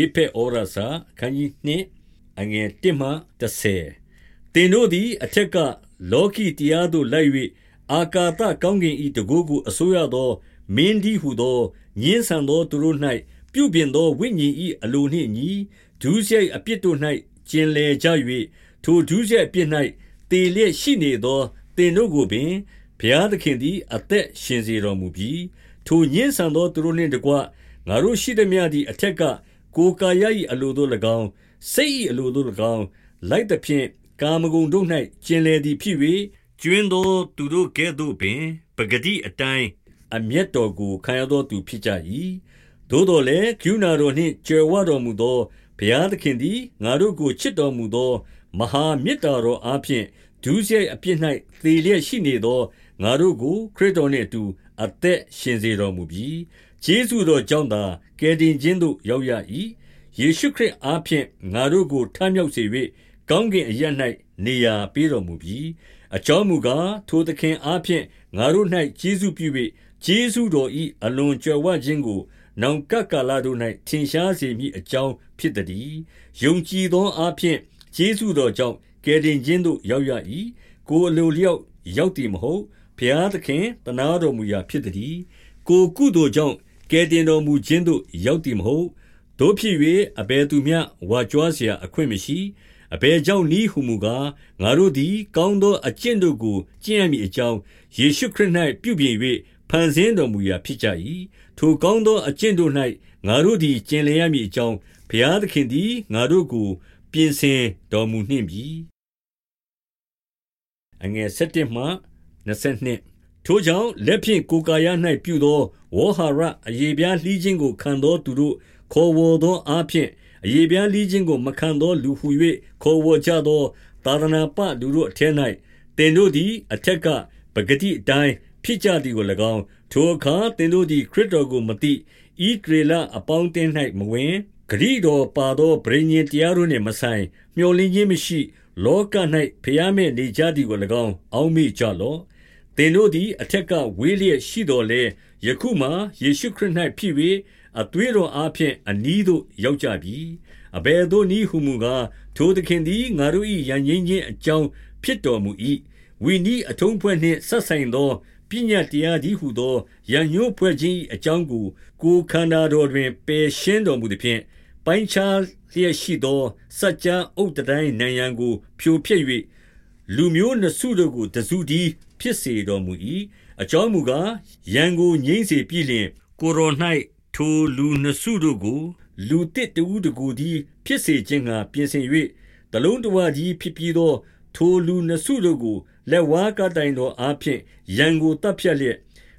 ဧဖက်ဩရစာအခန်းကြီးနှင့်အငယ်1မှ30တင်တို့သည်အထက်ကလောကီတရားသို့လိုက်၍အာကာသကောင်းကင်ဤတကိုးကိုအစိုးရသောမင်းဒီဟုသောညင်းဆန်သောသူတို့၌ပြုပြင်သောဝိညာဉ်ဤအလိုနှင့်ညီဒုစရိုက်အပြစ်တို့၌ကျင်လေကြ၍ထိုဒုစရိုက်အပြစ်၌တေလျက်ရှိနေသောတင်တို့ကိုပင်ဘုရားသခင်သည်အသက်ရှင်စေတော်မူပြီးထိုညင်းဆန်သောသူတို့နှင့်တကွငါတို့ရှိသည်များသည်အထက်က ကိုယ်ကာယ၏အလိုတို့၎င်းစိတ်၏အလိုတို့၎င်းလိုက်သဖြင့်ကာမဂုဏ်တို့၌ကျင်လေသည်ဖြစ်၍ကျွင်းသောသူတို့ကဲ့သို့ပင်ပဂတိအတိုင်းအမျက်တော်ကိုခံရသောသူဖြစ်ကြ၏သို့တော်လည်းကျူနာတော်နှင့်ကြွယ်ဝတော်မူသောဘုရားသခင်သည်ငါတို့ကိုချစ်တော်မူသော မဟာမေတ္တာတော်အားဖြင့်ဒုစရိုက်အပြစ်၌သေလျက်ရှိနေသောငါတို့ကိုခရစ်တော်နှင့်အတူအသက်ရှင်စေတော်မူပြီး ကျေးဇူးတော်ကြောင့်သာကယ်တင်ခြင်းသို့ရောက်ရ၏ယေရှုခရစ်အားဖြင့်ငါတို့ကိုထမြောက်စေ၍ကောင်းကင်အရ၌နေရာပေးတော်မူပြီးအကြောင်းမူကားထိုသခင်အားဖြင့်ငါတို့၌ကျေးဇူးပြု၍ကျေးဇူးတော်၏အလွန်ကြွယ်ဝခြင်းကိုနောင်ကပ်ကာလတို့၌ထင်ရှားစေမည်အကြောင်းဖြစ်သည်ယုံကြည်သောအားဖြင့်ကျေးဇူးတော်ကြောင့်ကယ်တင်ခြင်းသို့ရောက်ရ၏ကိုယ်အလိုလျောက်ရောက်သည်မဟုတ်ဘုရားသခင်တနာတော်မူရာဖြစ်သည်ကိုကုသိုလ်ကြောင့် ကယ်တင်တော်မူခြင်းသို့ ရောက်သည်မဟုတ်။သို့ဖြစ်၍အဘယ်သူမျှ ဝါကြွားစရာအခွင့်မရှိ။အဘယ်ကြောင့်နည်းဟူမူကား၊ငါတို့သည် ကောင်းသောအကျင့်တို့ကို ကျင့်ရမည်အကြောင်း ယေရှုခရစ်၌ပြုပြင်၍ဖန်ဆင်းတော်မူရာဖြစ်ကြ၏။ထိုကောင်းသောအကျင့်တို့၌ငါတို့သည် ကျင်လည်ရမည်အကြောင်း၊ဘုရားသခင်သည် ငါတို့ကို ပြင်ဆင်တော်မူနှင့်ပြီ။11 ထိုကြောင့်လက်ဖြင့်ကိုယ်ကာယ၌ပြုသောဝေါဟာရအယေပြားလှီးခြင်းကိုခံသောသူတို့ခေါ်ဝေါ်သောအားဖြင့်အယေပြားလှီးခြင်းကိုမခံသောလူဟု၍ခေါ်ဝေါ်ကြသောသာသနာပလူတို့အထက်၌တင်တို့သည်အထက်ကပဂတိအတိုင်းဖြစ်ကြသည်ကို၎င်းထိုအခါတင်တို့သည်ခရစ်တော်ကိုမသိဤဒေလအပေါင်းတင်း၌မဝင်ဂရိတော်ပါသောဗြိဉ္ဉ်တရားတို့နှင့်မဆိုင်မျှော်လင့်ခြင်းမရှိ လောက၌ဖျားမဲ့နေကြသည်ကို၎င်းအောက်မေ့ကြလော့ သင်တို့သည်အထက်ကဝေးလျက်ရှိတော်လဲယခုမှယေရှုခရစ်၌ဖြစ်၍အသွေးတော်အားဖြင့်အနီးသို့ရောက်ကြပြီအဘယ်သို့နည်းဟုမူကားထိုသခင်သည်ငါတို့၏ယဉ်ကျေးခြင်းအကြောင်းဖြစ်တော်မူ၏ဝိနည်းအထုံးဖွဲ့နှင့်ဆက်ဆိုင်သောပညာတရားသည်ဟုသောယဉ်ညို့ဖွဲ့ခြင်း၏အကြောင်းကိုကိုခန္ဓာတော်တွင်ပယ်ရှင်းတော်မူသည်ဖြင့်ပိုင်းခြားလျက်ရှိသောစัจ जा အုတ်တိုင်းနံရံကိုဖြိုဖျက်၍ လူမျိုးနှစုတို့ကိုတစုတည်းဖြစ်စေတော်မူ၏အကြောင်းမူကားရန်ကိုငြိမ့်စေပြီးလျှင်ကိုရော၌ထိုလူနှစုတို့ကို လူတစ်တူတကူသည်ဖြစ်စေခြင်းငှာပြင်ဆင်၍တလုံးတဝကြီးဖြစ်ပြီးသော ထိုလူနှစုတို့ကိုလက်ဝါးကတိုင်တော်အားဖြင့်ရန်ကိုတပ်ဖြတ်လျက်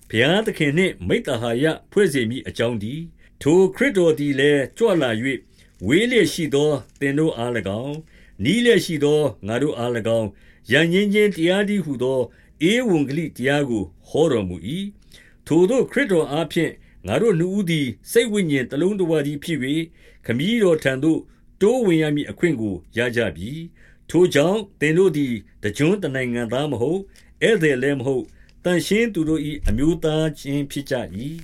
ဘုရားသခင်နှင့်မိတ္တဟာယဖွဲ့စေမိအကြောင်းသည်ထိုခရစ်တော်သည်လည်းကြွလာ၍ဝေးလျက်ရှိသောသင်တို့အား၎င်း နီးလျက်ရှိသောငါတို့အား၎င်းယဉ်ချင်းချင်းတရားသည်ဟုသောဧဝံဂလိတရားကိုဟောတော်မူ၏ထိုတို့ခရစ်တော်အားဖြင့်ငါတို့နှုတ်သည်စိတ်ဝိညာဉ်တလုံးတဝသည်ဖြစ်၍ခမည်းတော်ထံသို့တိုးဝင်ရမည်အခွင့်ကိုရကြပြီထိုကြောင့်သင်တို့သည်တကြွတနိုင်ငံသားမဟုတ်ဧည့်သည်လည်းမဟုတ်တန်ရှင်းသူတို့၏အမျိုးသားချင်းဖြစ်ကြ၏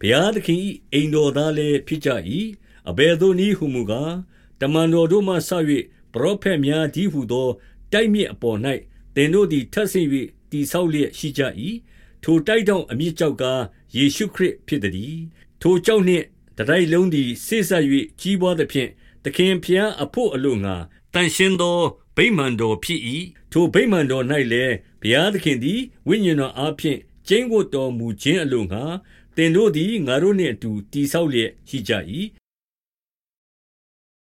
ဘုရားသခင်၏အိမ်တော်သားလည်းဖြစ်ကြ၏အဘယ်သို့နည်းဟုမူကားတမန်တော်တို့မှဆ၍ ပရောဖက်များဒီဟုသော တိုက်မြစ်အပေါ်၌သင်တို့သည်ထပ်ဆင့်၍တည်ဆောက်လျက်ရှိကြ၏ထိုတိုက်တောင်အမြင့်ကြောက်ကားယေရှုခရစ်ဖြစ်သည်ထိုကြောင့်နှင့်တတိုက်လုံးသည်ဆိတ်ဆက်၍ကြီးပွားသဖြင့်သခင်ဖျားအဖို့အလို့ငါတန်ရှင်းသောဗိမာန်တော်ဖြစ်၏ထိုဗိမာန်တော်၌လည်းဘုရားသခင်သည်ဝိညာဉ်တော်အားဖြင့်ကျင်းဝတ်တော်မူခြင်းအလို့ငါသင်တို့သည်ငါတို့နှင့်အတူတည်ဆောက်လျက်ရှိကြ၏